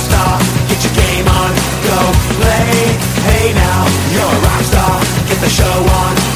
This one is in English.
all-star. Get your game on, go play. Hey now, you're a rock star. Get the show on,